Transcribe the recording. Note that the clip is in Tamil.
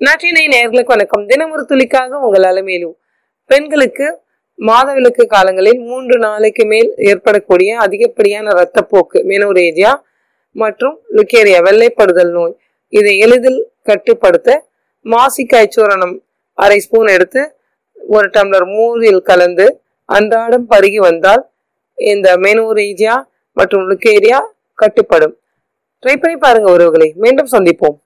நற்றினை நேர்களுக்கு வணக்கம். தினமொரு துளிக்காக உங்கள் அலைமையிலும் பெண்களுக்கு மாதவிலக்கு காலங்களில் மூன்று நாளைக்கு மேல் ஏற்படக்கூடிய அதிகப்படியான இரத்தப்போக்கு மெனோரேஜியா மற்றும் லுக்கேரியா வெள்ளைப்படுதல் நோய். இதை எளிதில் கட்டுப்படுத்த மாசிக்காய் சூரணம் அரை ஸ்பூன் எடுத்து ஒரு டம்ளர் மூரில் கலந்து அன்றாடம் பருகி வந்தால் இந்த மெனோரேஜியா மற்றும் லுக்கேரியா கட்டுப்படும். ட்ரை பண்ணி பாருங்க உறவுகளை. மீண்டும் சந்திப்போம்.